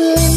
Ooh.